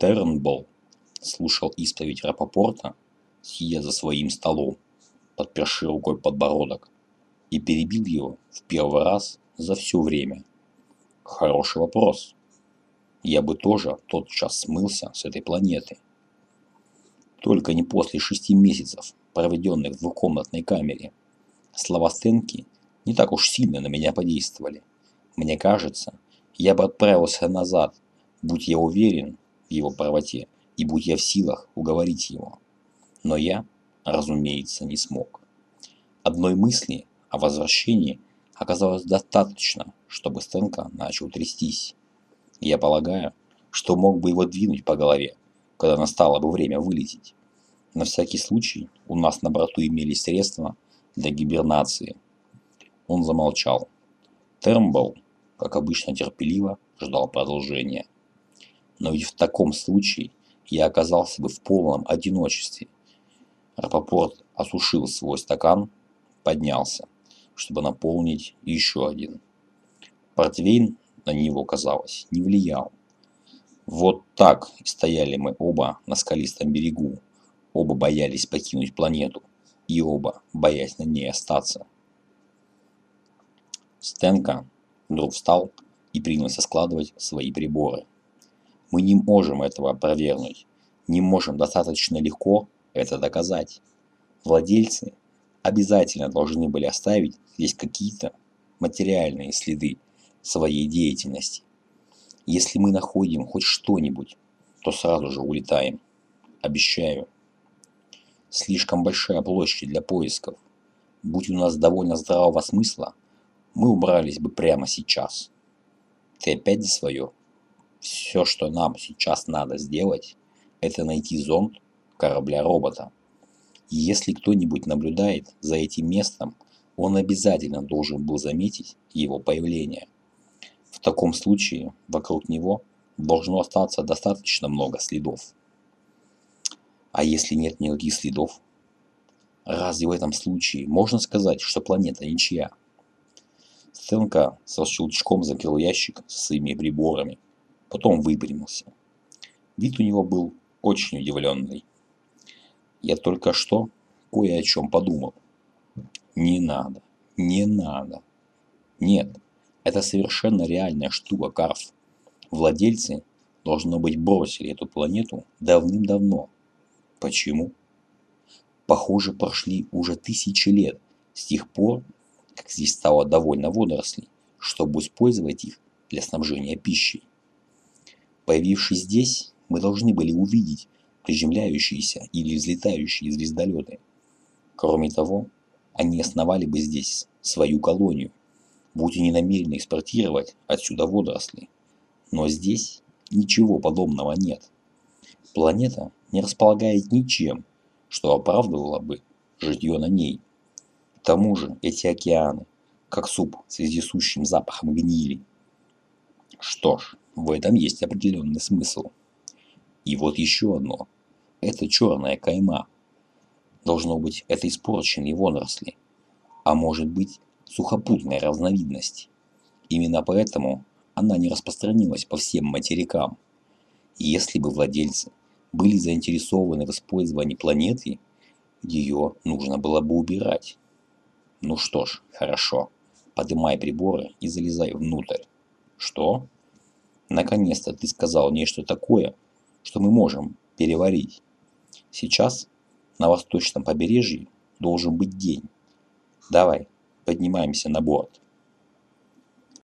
Тернболл слушал исповедь Рапопорта, сидя за своим столом, подперши рукой подбородок, и перебил его в первый раз за все время. Хороший вопрос. Я бы тоже тотчас смылся с этой планеты. Только не после шести месяцев, проведенных в двухкомнатной камере. Слова Стенки не так уж сильно на меня подействовали. Мне кажется, я бы отправился назад, будь я уверен его правоте и будь я в силах уговорить его. Но я, разумеется, не смог. Одной мысли о возвращении оказалось достаточно, чтобы Стенка начал трястись. Я полагаю, что мог бы его двинуть по голове, когда настало бы время вылететь. На всякий случай у нас на борту имелись средства для гибернации. Он замолчал. Термбл, как обычно терпеливо, ждал продолжения. Но ведь в таком случае я оказался бы в полном одиночестве. Рапопорт осушил свой стакан, поднялся чтобы наполнить еще один. Портвейн на него, казалось, не влиял. Вот так и стояли мы оба на скалистом берегу. Оба боялись покинуть планету. И оба боясь на ней остаться. Стенка вдруг встал и принялся складывать свои приборы. Мы не можем этого опровергнуть. Не можем достаточно легко это доказать. Владельцы обязательно должны были оставить здесь какие-то материальные следы своей деятельности. Если мы находим хоть что-нибудь, то сразу же улетаем. Обещаю. Слишком большая площадь для поисков. Будь у нас довольно здравого смысла, мы убрались бы прямо сейчас. Ты опять за свое? Все, что нам сейчас надо сделать, это найти зонд корабля-робота. Если кто-нибудь наблюдает за этим местом, он обязательно должен был заметить его появление. В таком случае вокруг него должно остаться достаточно много следов. А если нет никаких следов? Разве в этом случае можно сказать, что планета ничья? Стенка со щелчком закрыл ящик со своими приборами, потом выпрямился. Вид у него был очень удивленный. Я только что кое о чем подумал. Не надо, не надо. Нет, это совершенно реальная штука, Карф. Владельцы, должно быть, бросили эту планету давным-давно. Почему? Похоже, прошли уже тысячи лет с тех пор, как здесь стало довольно водорослей, чтобы использовать их для снабжения пищей. Появившись здесь, мы должны были увидеть, приземляющиеся или взлетающие звездолеты. Кроме того, они основали бы здесь свою колонию, будь они намерены экспортировать отсюда водоросли. Но здесь ничего подобного нет. Планета не располагает ничем, что оправдывало бы житье на ней. К тому же эти океаны, как суп с вездесущим запахом гнили. Что ж, в этом есть определенный смысл. И вот еще одно – это черная кайма. Должно быть, это испорченные водоросли. А может быть, сухопутная разновидность. Именно поэтому она не распространилась по всем материкам. Если бы владельцы были заинтересованы в использовании планеты, ее нужно было бы убирать. Ну что ж, хорошо. Поднимай приборы и залезай внутрь. Что? Наконец-то ты сказал нечто такое, что мы можем переварить. Сейчас на восточном побережье должен быть день. Давай, поднимаемся на борт.